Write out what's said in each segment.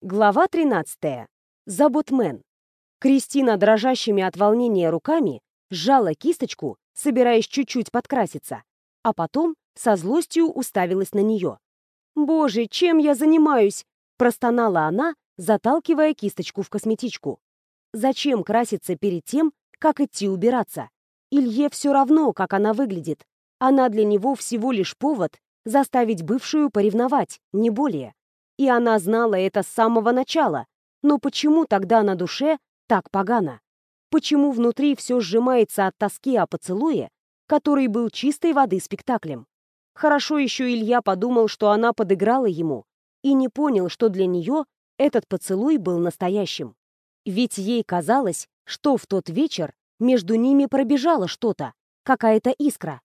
Глава 13. Заботмен. Кристина дрожащими от волнения руками сжала кисточку, собираясь чуть-чуть подкраситься, а потом со злостью уставилась на нее. «Боже, чем я занимаюсь?» – простонала она, заталкивая кисточку в косметичку. «Зачем краситься перед тем, как идти убираться? Илье все равно, как она выглядит. Она для него всего лишь повод заставить бывшую поревновать, не более. И она знала это с самого начала. Но почему тогда на душе так погано? Почему внутри все сжимается от тоски о поцелуе, который был чистой воды спектаклем? Хорошо еще Илья подумал, что она подыграла ему, и не понял, что для нее этот поцелуй был настоящим. Ведь ей казалось, что в тот вечер между ними пробежало что-то, какая-то искра.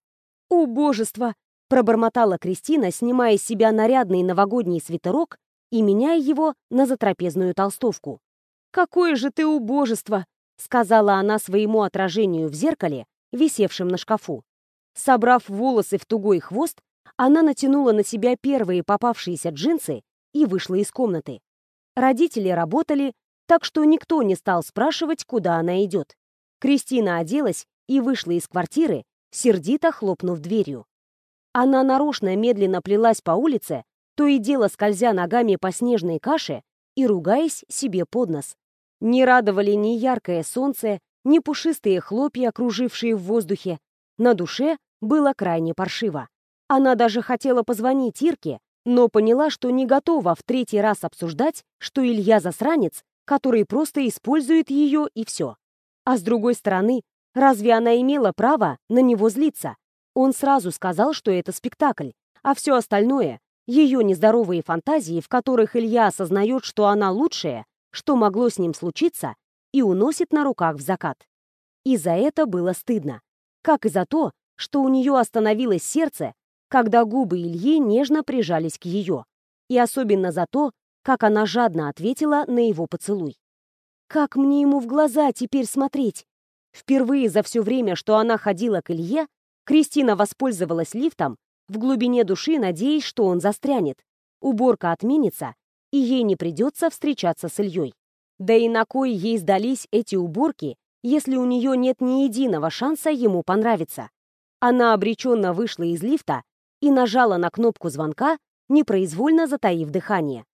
«Убожество!» — пробормотала Кристина, снимая с себя нарядный новогодний свитерок и меняя его на затрапезную толстовку. «Какое же ты убожество!» — сказала она своему отражению в зеркале, висевшем на шкафу. Собрав волосы в тугой хвост, она натянула на себя первые попавшиеся джинсы и вышла из комнаты. Родители работали, так что никто не стал спрашивать, куда она идет. Кристина оделась и вышла из квартиры, сердито хлопнув дверью. Она нарочно медленно плелась по улице, то и дело скользя ногами по снежной каше и ругаясь себе под нос. Не радовали ни яркое солнце, ни пушистые хлопья, кружившие в воздухе. На душе было крайне паршиво. Она даже хотела позвонить Ирке, но поняла, что не готова в третий раз обсуждать, что Илья засранец, который просто использует ее и все. А с другой стороны, разве она имела право на него злиться? Он сразу сказал, что это спектакль, а все остальное ее нездоровые фантазии, в которых Илья осознает, что она лучшая, что могло с ним случиться, и уносит на руках в закат. И за это было стыдно. Как и за то, что у нее остановилось сердце, когда губы Ильи нежно прижались к ее. И особенно за то, как она жадно ответила на его поцелуй. Как мне ему в глаза теперь смотреть? Впервые за все время, что она ходила к Илье, Кристина воспользовалась лифтом в глубине души надеясь, что он застрянет. Уборка отменится, и ей не придется встречаться с Ильей. Да и на кой ей сдались эти уборки, если у нее нет ни единого шанса ему понравиться? Она обреченно вышла из лифта и нажала на кнопку звонка, непроизвольно затаив дыхание.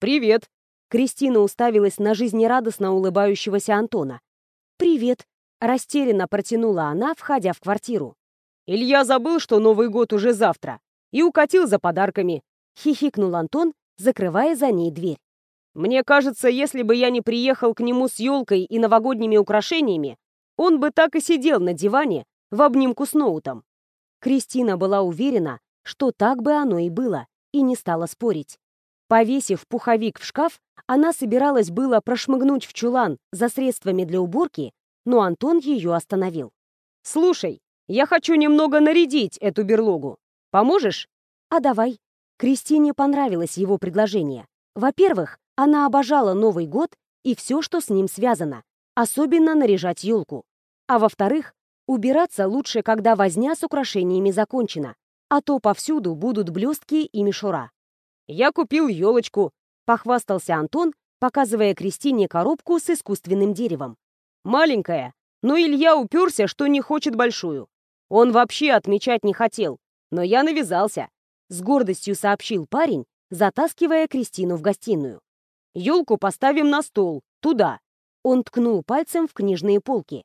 «Привет!» Кристина уставилась на жизнерадостно улыбающегося Антона. «Привет!» — растерянно протянула она, входя в квартиру. Илья забыл, что Новый год уже завтра, и укатил за подарками. Хихикнул Антон, закрывая за ней дверь. Мне кажется, если бы я не приехал к нему с елкой и новогодними украшениями, он бы так и сидел на диване в обнимку с ноутом. Кристина была уверена, что так бы оно и было, и не стала спорить. Повесив пуховик в шкаф, она собиралась было прошмыгнуть в чулан за средствами для уборки, но Антон ее остановил. «Слушай, я хочу немного нарядить эту берлогу. Поможешь? А давай. Кристине понравилось его предложение. Во-первых, она обожала Новый год и все, что с ним связано, особенно наряжать елку. А во-вторых, убираться лучше, когда возня с украшениями закончена, а то повсюду будут блестки и мишура. «Я купил елочку», — похвастался Антон, показывая Кристине коробку с искусственным деревом. «Маленькая, но Илья уперся, что не хочет большую. Он вообще отмечать не хотел, но я навязался. С гордостью сообщил парень, затаскивая Кристину в гостиную. Елку поставим на стол, туда. Он ткнул пальцем в книжные полки.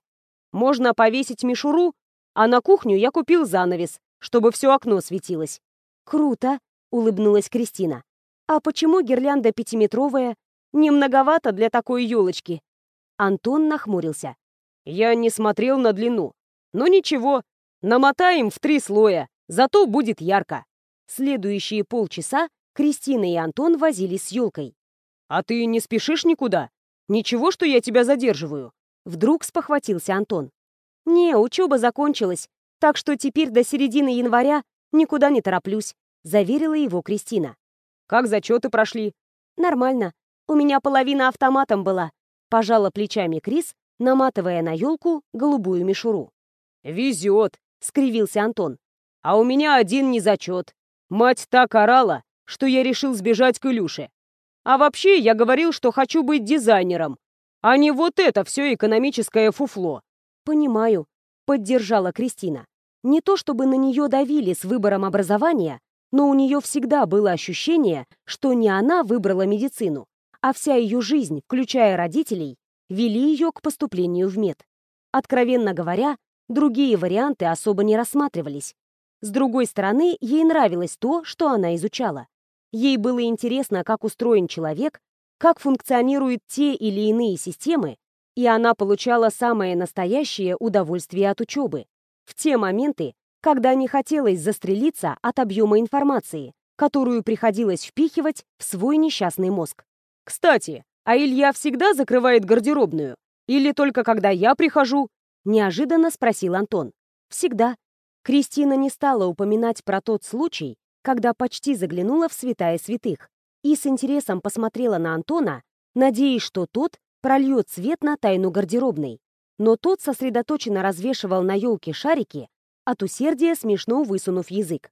Можно повесить мишуру, а на кухню я купил занавес, чтобы все окно светилось. Круто, улыбнулась Кристина. А почему гирлянда пятиметровая? Не многовато для такой елочки. Антон нахмурился. Я не смотрел на длину. Но ничего, Намотаем в три слоя, зато будет ярко. Следующие полчаса Кристина и Антон возились с елкой. «А ты не спешишь никуда? Ничего, что я тебя задерживаю?» Вдруг спохватился Антон. «Не, учеба закончилась, так что теперь до середины января никуда не тороплюсь», заверила его Кристина. «Как зачеты прошли?» «Нормально. У меня половина автоматом была», пожала плечами Крис, наматывая на елку голубую мишуру. «Везет!» — скривился Антон. «А у меня один незачет. Мать так орала, что я решил сбежать к Илюше. А вообще, я говорил, что хочу быть дизайнером, а не вот это все экономическое фуфло. Понимаю, поддержала Кристина. Не то чтобы на нее давили с выбором образования, но у нее всегда было ощущение, что не она выбрала медицину, а вся ее жизнь, включая родителей, вели ее к поступлению в мед. Откровенно говоря, другие варианты особо не рассматривались. С другой стороны, ей нравилось то, что она изучала. Ей было интересно, как устроен человек, как функционируют те или иные системы, и она получала самое настоящее удовольствие от учебы. В те моменты, когда не хотелось застрелиться от объема информации, которую приходилось впихивать в свой несчастный мозг. «Кстати, а Илья всегда закрывает гардеробную? Или только когда я прихожу?» Неожиданно спросил Антон. «Всегда». Кристина не стала упоминать про тот случай, когда почти заглянула в святая святых, и с интересом посмотрела на Антона, надеясь, что тот прольет свет на тайну гардеробной. Но тот сосредоточенно развешивал на елке шарики, от усердия смешно высунув язык.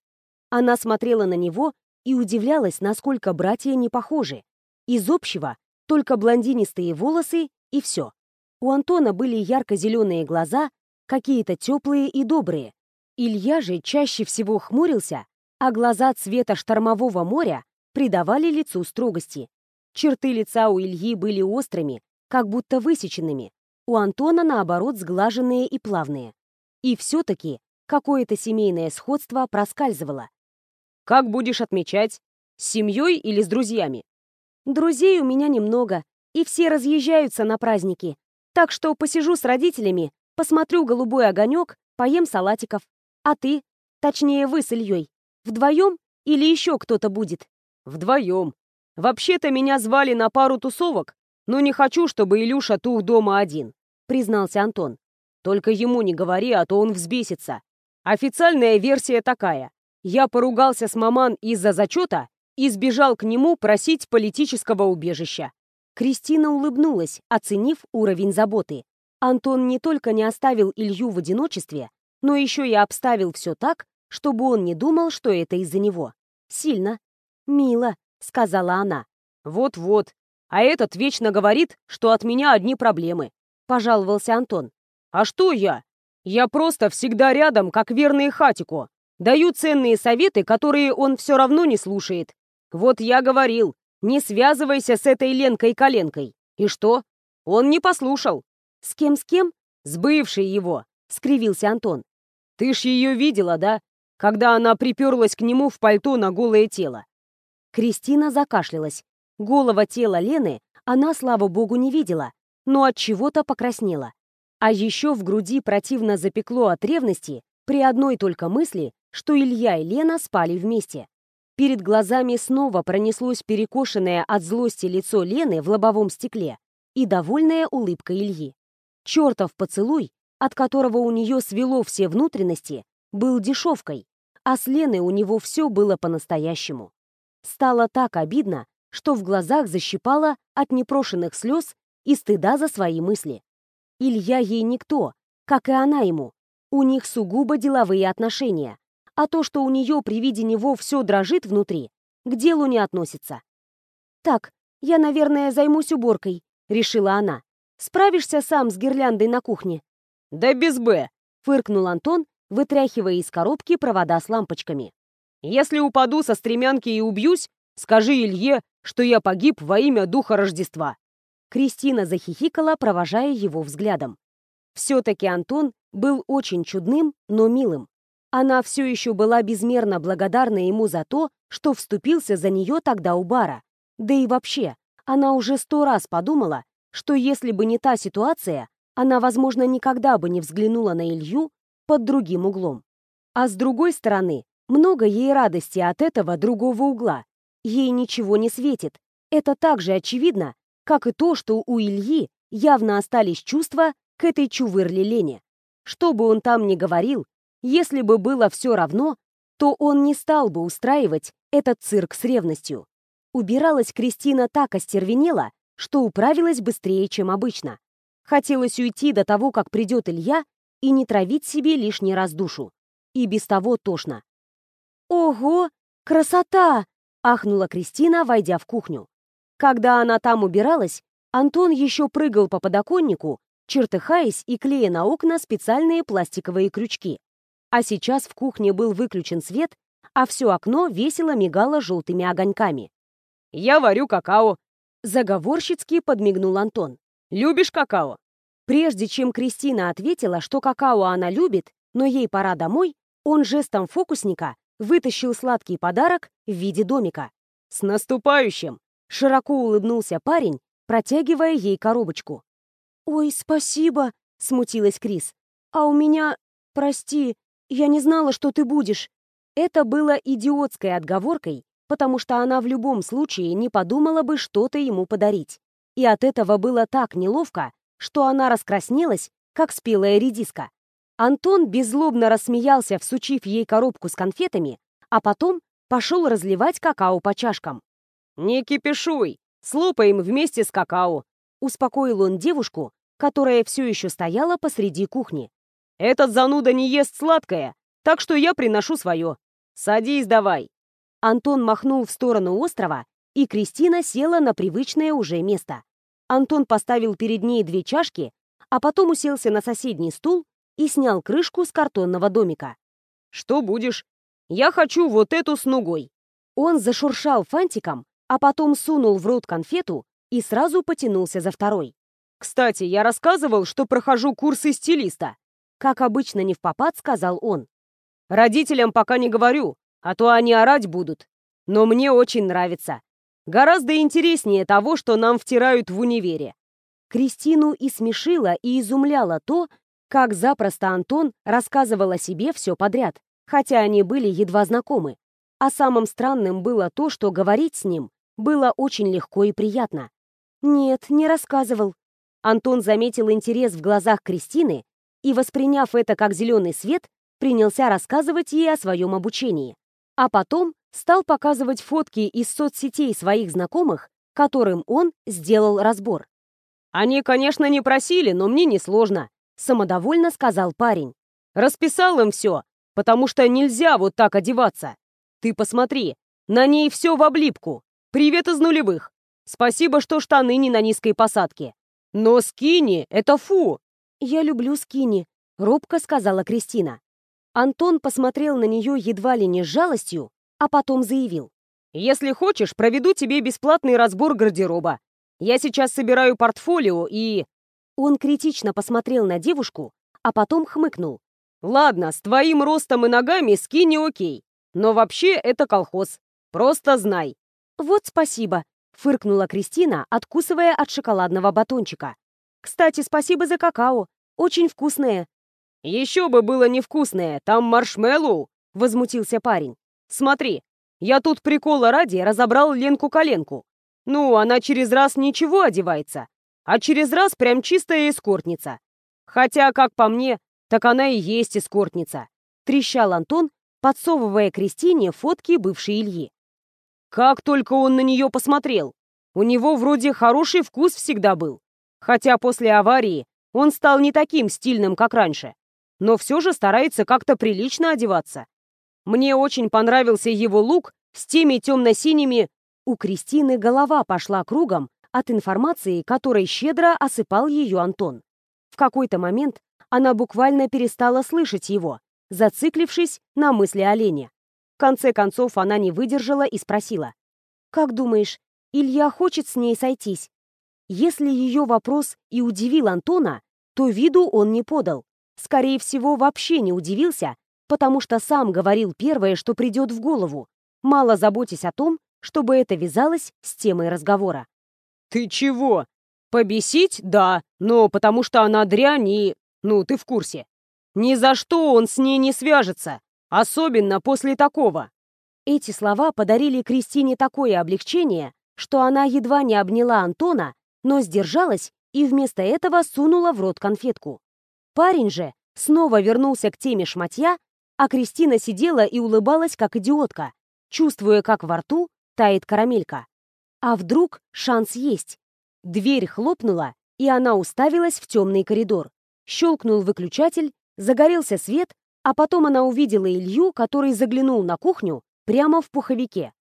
Она смотрела на него и удивлялась, насколько братья не похожи. Из общего только блондинистые волосы и все. У Антона были ярко-зеленые глаза, какие-то теплые и добрые. Илья же чаще всего хмурился, а глаза цвета штормового моря придавали лицу строгости. Черты лица у Ильи были острыми, как будто высеченными, у Антона, наоборот, сглаженные и плавные. И все-таки какое-то семейное сходство проскальзывало. «Как будешь отмечать? С семьей или с друзьями?» Друзей у меня немного, и все разъезжаются на праздники. Так что посижу с родителями, посмотрю голубой огонек, поем салатиков. А ты? Точнее, вы с Ильей. Вдвоем или еще кто-то будет? Вдвоем. Вообще-то меня звали на пару тусовок, но не хочу, чтобы Илюша тух дома один, признался Антон. Только ему не говори, а то он взбесится. Официальная версия такая. Я поругался с маман из-за зачета и сбежал к нему просить политического убежища. Кристина улыбнулась, оценив уровень заботы. Антон не только не оставил Илью в одиночестве, но еще и обставил все так, чтобы он не думал, что это из-за него. Сильно. «Мило», — сказала она. «Вот-вот. А этот вечно говорит, что от меня одни проблемы», — пожаловался Антон. «А что я? Я просто всегда рядом, как верный хатико. Даю ценные советы, которые он все равно не слушает. Вот я говорил, не связывайся с этой Ленкой-коленкой. И что? Он не послушал. С кем-с кем? С бывшей его, скривился Антон. Ты ж ее видела, да? Когда она приперлась к нему в пальто на голое тело. Кристина закашлялась. Голого тела Лены она, слава богу, не видела, но от чего-то покраснела. А еще в груди противно запекло от ревности при одной только мысли, что Илья и Лена спали вместе. Перед глазами снова пронеслось перекошенное от злости лицо Лены в лобовом стекле и довольная улыбка Ильи. Чертов поцелуй, от которого у нее свело все внутренности, был дешевкой, а с Леной у него все было по-настоящему. Стало так обидно, что в глазах защипало от непрошенных слез и стыда за свои мысли. Илья ей никто, как и она ему. У них сугубо деловые отношения, а то, что у нее при виде него все дрожит внутри, к делу не относится. «Так, я, наверное, займусь уборкой», — решила она. «Справишься сам с гирляндой на кухне?» «Да без «Б», — фыркнул Антон, вытряхивая из коробки провода с лампочками. «Если упаду со стремянки и убьюсь, скажи Илье, что я погиб во имя Духа Рождества». Кристина захихикала, провожая его взглядом. Все-таки Антон был очень чудным, но милым. Она все еще была безмерно благодарна ему за то, что вступился за нее тогда у бара. Да и вообще, она уже сто раз подумала, что если бы не та ситуация, она, возможно, никогда бы не взглянула на Илью под другим углом. А с другой стороны, много ей радости от этого другого угла. Ей ничего не светит. Это так же очевидно, как и то, что у Ильи явно остались чувства к этой чувырли Лене. Что бы он там ни говорил, если бы было все равно, то он не стал бы устраивать этот цирк с ревностью. Убиралась Кристина так остервенела, что управилась быстрее, чем обычно. Хотелось уйти до того, как придет Илья, и не травить себе лишний раз душу. И без того тошно. «Ого! Красота!» — ахнула Кристина, войдя в кухню. Когда она там убиралась, Антон еще прыгал по подоконнику, чертыхаясь и клея на окна специальные пластиковые крючки. А сейчас в кухне был выключен свет, а все окно весело мигало желтыми огоньками. «Я варю какао», — заговорщицки подмигнул Антон. «Любишь какао?» Прежде чем Кристина ответила, что какао она любит, но ей пора домой, он жестом фокусника вытащил сладкий подарок в виде домика. «С наступающим!» — широко улыбнулся парень, протягивая ей коробочку. «Ой, спасибо!» — смутилась Крис. «А у меня... Прости, я не знала, что ты будешь». Это было идиотской отговоркой, потому что она в любом случае не подумала бы что-то ему подарить. И от этого было так неловко, что она раскраснелась, как спелая редиска. Антон беззлобно рассмеялся, всучив ей коробку с конфетами, а потом пошел разливать какао по чашкам. «Не кипишуй! Слопаем вместе с какао!» Успокоил он девушку, которая все еще стояла посреди кухни. «Этот зануда не ест сладкое, так что я приношу свое. Садись давай!» Антон махнул в сторону острова, и Кристина села на привычное уже место. Антон поставил перед ней две чашки, а потом уселся на соседний стул и снял крышку с картонного домика. «Что будешь? Я хочу вот эту с нугой!» Он зашуршал фантиком, а потом сунул в рот конфету и сразу потянулся за второй. «Кстати, я рассказывал, что прохожу курсы стилиста». Как обычно не в попад, сказал он. «Родителям пока не говорю, а то они орать будут. Но мне очень нравится. Гораздо интереснее того, что нам втирают в универе». Кристину и смешило, и изумляло то, как запросто Антон рассказывал о себе все подряд, хотя они были едва знакомы. А самым странным было то, что говорить с ним было очень легко и приятно. «Нет, не рассказывал», Антон заметил интерес в глазах Кристины и, восприняв это как зеленый свет, принялся рассказывать ей о своем обучении. А потом стал показывать фотки из соцсетей своих знакомых, которым он сделал разбор. «Они, конечно, не просили, но мне несложно», — самодовольно сказал парень. «Расписал им все, потому что нельзя вот так одеваться. Ты посмотри, на ней все в облипку. Привет из нулевых. Спасибо, что штаны не на низкой посадке. «Но скини — это фу!» «Я люблю скини», — робко сказала Кристина. Антон посмотрел на нее едва ли не с жалостью, а потом заявил. «Если хочешь, проведу тебе бесплатный разбор гардероба. Я сейчас собираю портфолио и...» Он критично посмотрел на девушку, а потом хмыкнул. «Ладно, с твоим ростом и ногами скини окей. Но вообще это колхоз. Просто знай». «Вот спасибо», Фыркнула Кристина, откусывая от шоколадного батончика. «Кстати, спасибо за какао. Очень вкусное». «Еще бы было невкусное, там маршмеллоу!» — возмутился парень. «Смотри, я тут прикола ради разобрал Ленку-коленку. Ну, она через раз ничего одевается, а через раз прям чистая эскортница. Хотя, как по мне, так она и есть эскортница», — трещал Антон, подсовывая Кристине фотки бывшей Ильи. Как только он на нее посмотрел. У него вроде хороший вкус всегда был. Хотя после аварии он стал не таким стильным, как раньше. Но все же старается как-то прилично одеваться. Мне очень понравился его лук с теми темно-синими... У Кристины голова пошла кругом от информации, которой щедро осыпал ее Антон. В какой-то момент она буквально перестала слышать его, зациклившись на мысли оленя конце концов она не выдержала и спросила. «Как думаешь, Илья хочет с ней сойтись?» Если ее вопрос и удивил Антона, то виду он не подал. Скорее всего, вообще не удивился, потому что сам говорил первое, что придет в голову, мало заботясь о том, чтобы это вязалось с темой разговора. «Ты чего? Побесить? Да, но потому что она дрянь и... Ну, ты в курсе. Ни за что он с ней не свяжется. Особенно после такого. Эти слова подарили Кристине такое облегчение, что она едва не обняла Антона, но сдержалась и вместо этого сунула в рот конфетку. Парень же снова вернулся к теме шматья, а Кристина сидела и улыбалась, как идиотка, чувствуя, как во рту тает карамелька. А вдруг шанс есть? Дверь хлопнула, и она уставилась в темный коридор. Щелкнул выключатель, загорелся свет, а потом она увидела Илью, который заглянул на кухню прямо в пуховике.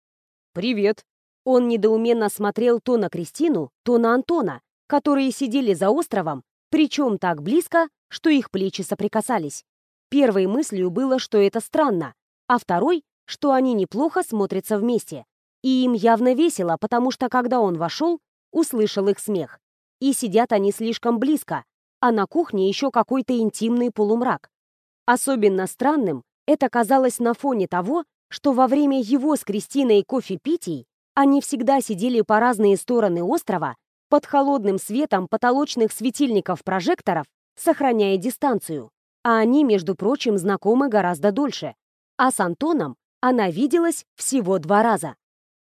«Привет!» Он недоуменно смотрел то на Кристину, то на Антона, которые сидели за островом, причем так близко, что их плечи соприкасались. Первой мыслью было, что это странно, а второй, что они неплохо смотрятся вместе. И им явно весело, потому что когда он вошел, услышал их смех. И сидят они слишком близко, а на кухне еще какой-то интимный полумрак. Особенно странным это казалось на фоне того, что во время его с Кристиной кофе-питий они всегда сидели по разные стороны острова под холодным светом потолочных светильников-прожекторов, сохраняя дистанцию. А они, между прочим, знакомы гораздо дольше. А с Антоном она виделась всего два раза.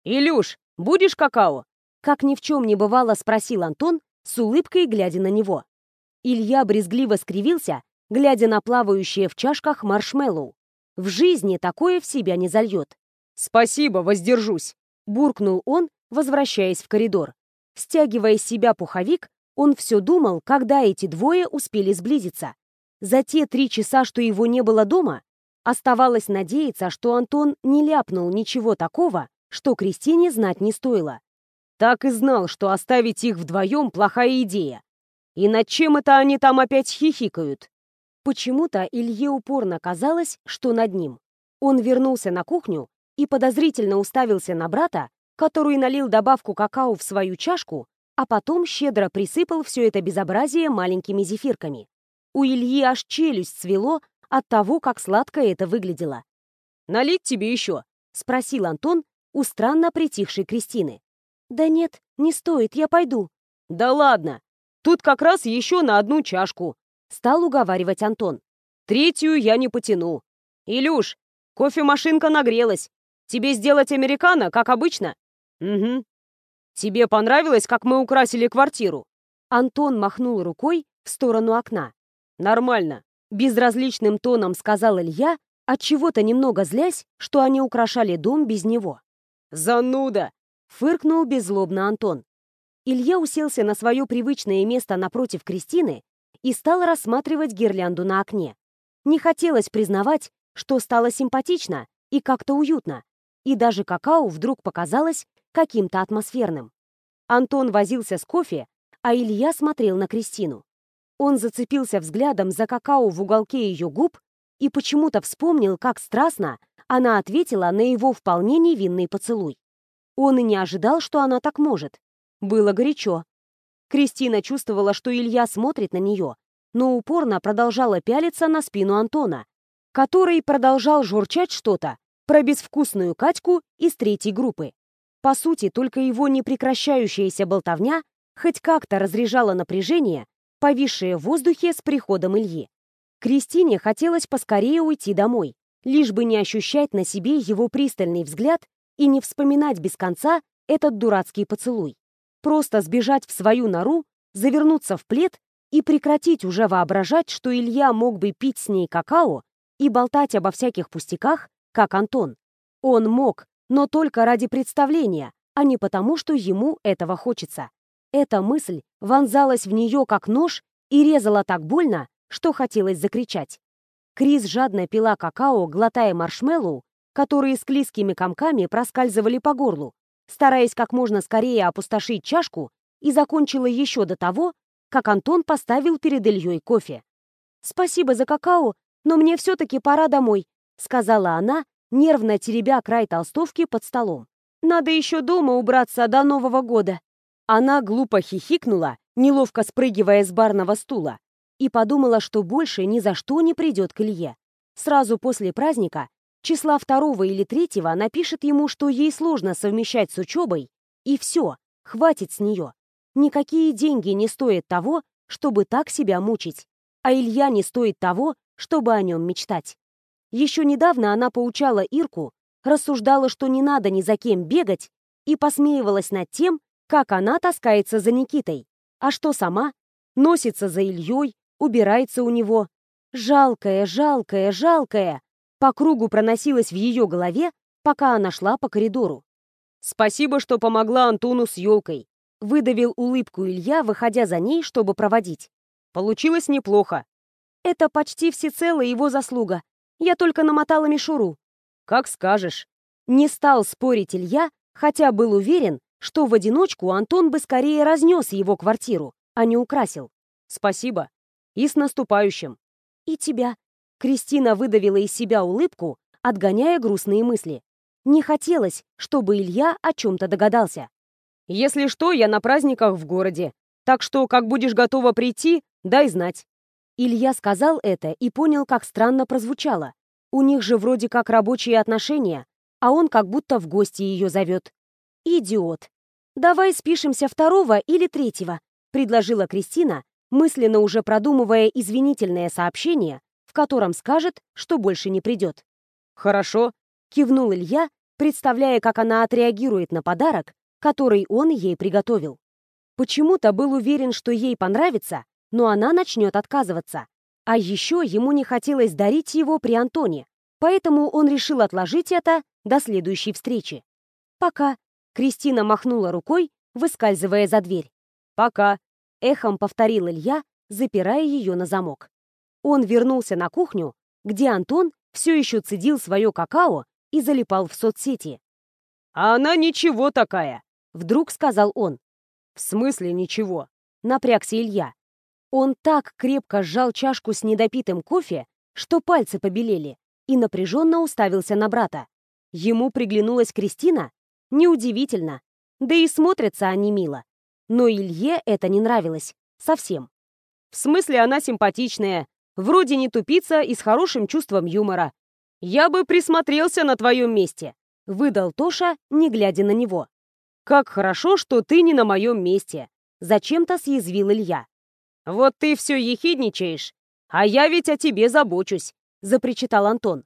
«Илюш, будешь какао?» Как ни в чем не бывало, спросил Антон, с улыбкой глядя на него. Илья брезгливо скривился, глядя на плавающие в чашках маршмеллоу. В жизни такое в себя не зальет. «Спасибо, воздержусь», — буркнул он, возвращаясь в коридор. Стягивая с себя пуховик, он все думал, когда эти двое успели сблизиться. За те три часа, что его не было дома, оставалось надеяться, что Антон не ляпнул ничего такого, что Кристине знать не стоило. Так и знал, что оставить их вдвоем — плохая идея. И над чем это они там опять хихикают? Почему-то Илье упорно казалось, что над ним. Он вернулся на кухню и подозрительно уставился на брата, который налил добавку какао в свою чашку, а потом щедро присыпал все это безобразие маленькими зефирками. У Ильи аж челюсть свело от того, как сладко это выглядело. «Налить тебе еще?» — спросил Антон у странно притихшей Кристины. «Да нет, не стоит, я пойду». «Да ладно! Тут как раз еще на одну чашку», — стал уговаривать Антон. «Третью я не потяну. Илюш, кофемашинка нагрелась. Тебе сделать американо, как обычно?» «Угу. Тебе понравилось, как мы украсили квартиру?» Антон махнул рукой в сторону окна. «Нормально», — безразличным тоном сказал Илья, от чего то немного злясь, что они украшали дом без него. «Зануда!» — фыркнул беззлобно Антон. Илья уселся на свое привычное место напротив Кристины и стал рассматривать гирлянду на окне. Не хотелось признавать, что стало симпатично и как-то уютно, и даже какао вдруг показалось каким-то атмосферным. Антон возился с кофе, а Илья смотрел на Кристину. Он зацепился взглядом за какао в уголке ее губ и почему-то вспомнил, как страстно она ответила на его вполне невинный поцелуй. Он и не ожидал, что она так может. Было горячо. Кристина чувствовала, что Илья смотрит на нее, но упорно продолжала пялиться на спину Антона, который продолжал журчать что-то про безвкусную Катьку из третьей группы. По сути, только его непрекращающаяся болтовня хоть как-то разряжала напряжение, повисшее в воздухе с приходом Ильи. Кристине хотелось поскорее уйти домой, лишь бы не ощущать на себе его пристальный взгляд и не вспоминать без конца этот дурацкий поцелуй. Просто сбежать в свою нору, завернуться в плед и прекратить уже воображать, что Илья мог бы пить с ней какао и болтать обо всяких пустяках, как Антон. Он мог, но только ради представления, а не потому, что ему этого хочется. Эта мысль вонзалась в нее как нож и резала так больно, что хотелось закричать. Крис жадно пила какао, глотая маршмеллоу, которые с клизкими комками проскальзывали по горлу, стараясь как можно скорее опустошить чашку и закончила еще до того, как Антон поставил перед Ильей кофе. «Спасибо за какао, но мне все-таки пора домой», сказала она, нервно теребя край толстовки под столом. «Надо еще дома убраться до Нового года». Она глупо хихикнула, неловко спрыгивая с барного стула, и подумала, что больше ни за что не придет к Илье. Сразу после праздника, числа второго или третьего, напишет ему, что ей сложно совмещать с учебой, и все, хватит с нее. Никакие деньги не стоят того, чтобы так себя мучить, а Илья не стоит того, чтобы о нем мечтать. Еще недавно она поучала Ирку, рассуждала, что не надо ни за кем бегать, и посмеивалась над тем, как она таскается за Никитой, а что сама носится за Ильей, убирается у него. Жалкая, жалкая, жалкая. По кругу проносилась в ее голове, пока она шла по коридору. «Спасибо, что помогла Антону с елкой», — выдавил улыбку Илья, выходя за ней, чтобы проводить. «Получилось неплохо». «Это почти всецело его заслуга. Я только намотала мишуру». «Как скажешь». Не стал спорить Илья, хотя был уверен, что в одиночку Антон бы скорее разнес его квартиру, а не украсил. «Спасибо. И с наступающим». «И тебя». Кристина выдавила из себя улыбку, отгоняя грустные мысли. Не хотелось, чтобы Илья о чем-то догадался. «Если что, я на праздниках в городе. Так что, как будешь готова прийти, дай знать». Илья сказал это и понял, как странно прозвучало. У них же вроде как рабочие отношения, а он как будто в гости ее зовет. Идиот. «Давай спишемся второго или третьего», — предложила Кристина, мысленно уже продумывая извинительное сообщение, в котором скажет, что больше не придет. «Хорошо», — кивнул Илья, представляя, как она отреагирует на подарок, который он ей приготовил. Почему-то был уверен, что ей понравится, но она начнет отказываться. А еще ему не хотелось дарить его при Антоне, поэтому он решил отложить это до следующей встречи. «Пока», — Кристина махнула рукой, выскальзывая за дверь. «Пока», — эхом повторил Илья, запирая ее на замок. Он вернулся на кухню, где Антон все еще цедил свое какао и залипал в соцсети. «А она ничего такая», — вдруг сказал он. «В смысле ничего?» — напрягся Илья. Он так крепко сжал чашку с недопитым кофе, что пальцы побелели, и напряженно уставился на брата. Ему приглянулась Кристина? Неудивительно. Да и смотрятся они мило. Но Илье это не нравилось. Совсем. В смысле, она симпатичная, вроде не тупица и с хорошим чувством юмора. Я бы присмотрелся на твоем месте, выдал Тоша, не глядя на него. Как хорошо, что ты не на моем месте, зачем-то съязвил Илья. Вот ты все ехидничаешь, а я ведь о тебе забочусь, запричитал Антон.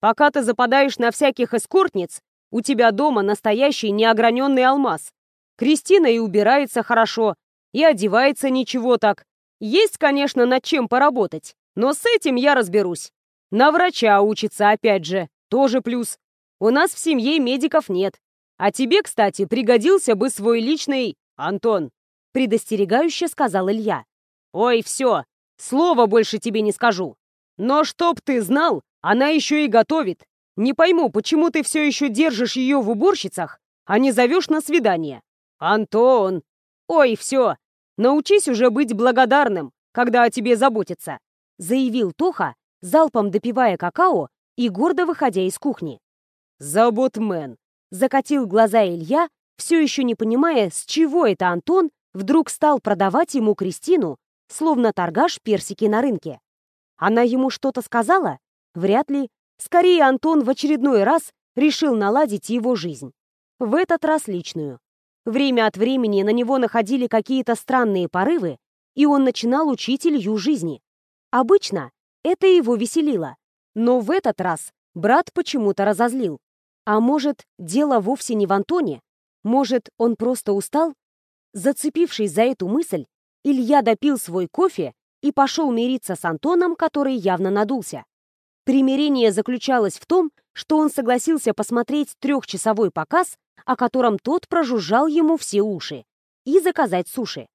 Пока ты западаешь на всяких эскортниц, у тебя дома настоящий неограненный алмаз. Кристина и убирается хорошо, и одевается ничего так. Есть, конечно, над чем поработать. Но с этим я разберусь. На врача учится опять же, тоже плюс. У нас в семье медиков нет. А тебе, кстати, пригодился бы свой личный Антон, предостерегающе сказал Илья. Ой, все, слова больше тебе не скажу. Но чтоб ты знал, она еще и готовит. Не пойму, почему ты все еще держишь ее в уборщицах, а не зовешь на свидание. Антон! Ой, все, научись уже быть благодарным, когда о тебе заботятся заявил Тоха, залпом допивая какао и гордо выходя из кухни. «Заботмен!» — закатил глаза Илья, все еще не понимая, с чего это Антон вдруг стал продавать ему Кристину, словно торгаш персики на рынке. Она ему что-то сказала? Вряд ли. Скорее, Антон в очередной раз решил наладить его жизнь. В этот раз личную. Время от времени на него находили какие-то странные порывы, и он начинал учить Илью жизни. Обычно это его веселило, но в этот раз брат почему-то разозлил. А может, дело вовсе не в Антоне? Может, он просто устал? Зацепившись за эту мысль, Илья допил свой кофе и пошел мириться с Антоном, который явно надулся. Примирение заключалось в том, что он согласился посмотреть трехчасовой показ, о котором тот прожужжал ему все уши, и заказать суши.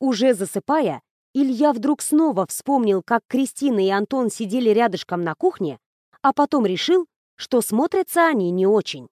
Уже засыпая, Илья вдруг снова вспомнил, как Кристина и Антон сидели рядышком на кухне, а потом решил, что смотрятся они не очень.